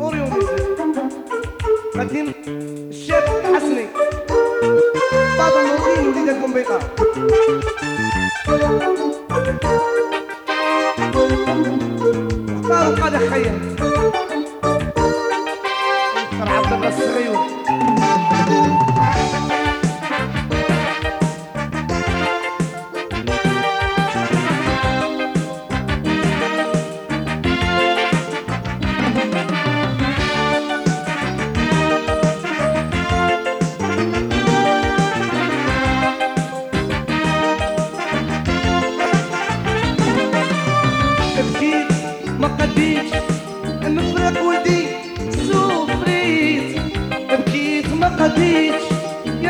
اوريون مدين الشاب الحسني بعض الموطنين وليداتكم بيضاء اختاروا قادة خير. اختار عبد الله. الصغير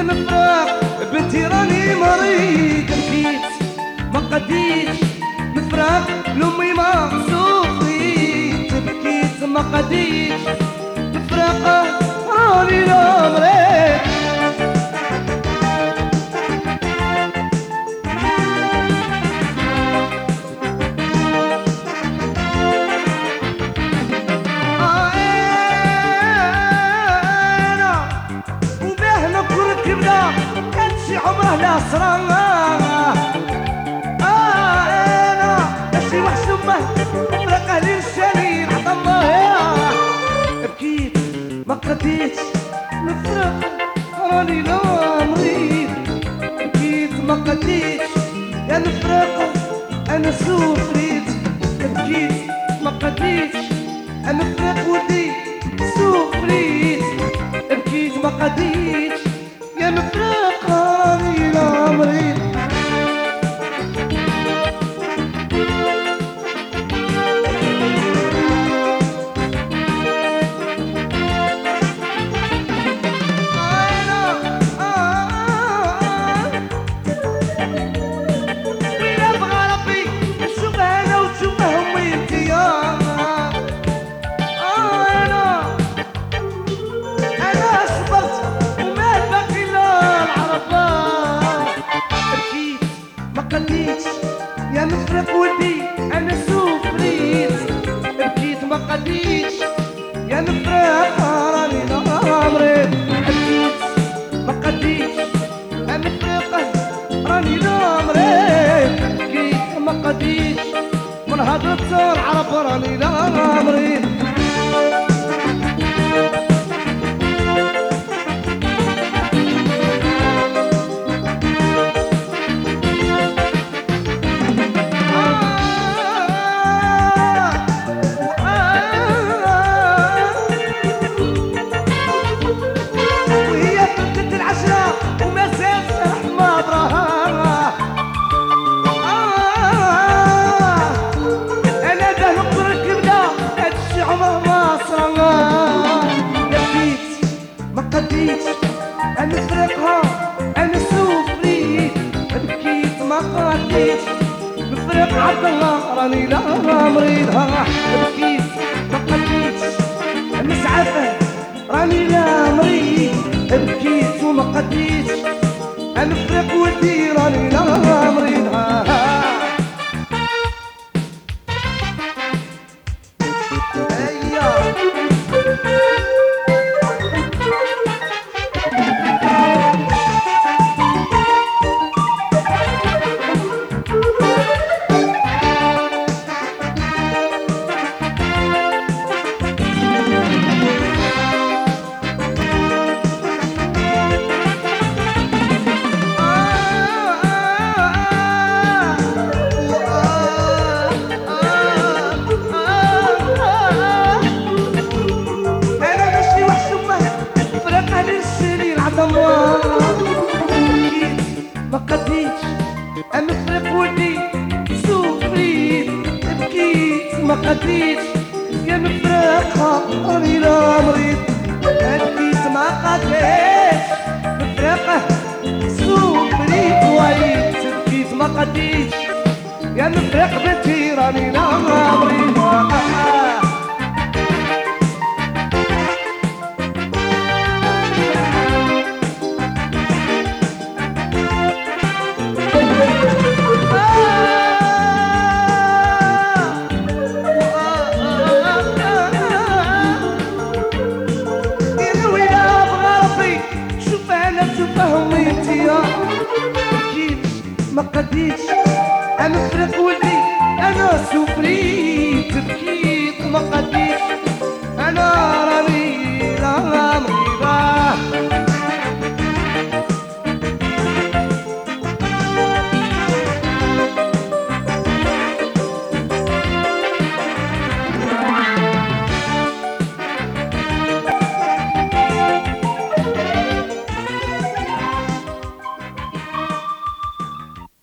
نفرق بنتي راني مريض بكيت ما قديتش نفرق لأمي ما سوفريت بكيت ما قديتش نفرق راني لا قديتش نفرق راني لا مريض بكيت ما قديتش يا نفرق أنا سوفريت بكيت ما قديتش أنا فرق ودي سوفريت بكيت ما قديتش يا نفرق راني لا قديتش يا مفرق ودي أنا سوفريت بكيت ما قديتش يا مفرق راني لا مريض بكيت ما قديتش يا مفرق راني لا مريض بكيت ما قديتش من هضرت العرب راني لا نفرقها. أنا سوفريت بكيت ما قديتش نفرق عبد الله راني لا مريضها بكيت ما قديتش مسعفة راني لا مريض بكيت وما قديتش ما قديتش يا مفرقها راني لا مريض. بكيت ما قديتش مفرقة سوفريت وعيت بكيت ما قديتش يا مفرق بنتي راني لا مريض. ما قديتش. أنا فرق ولدي أنا سوبريت بكيت ما قديتش.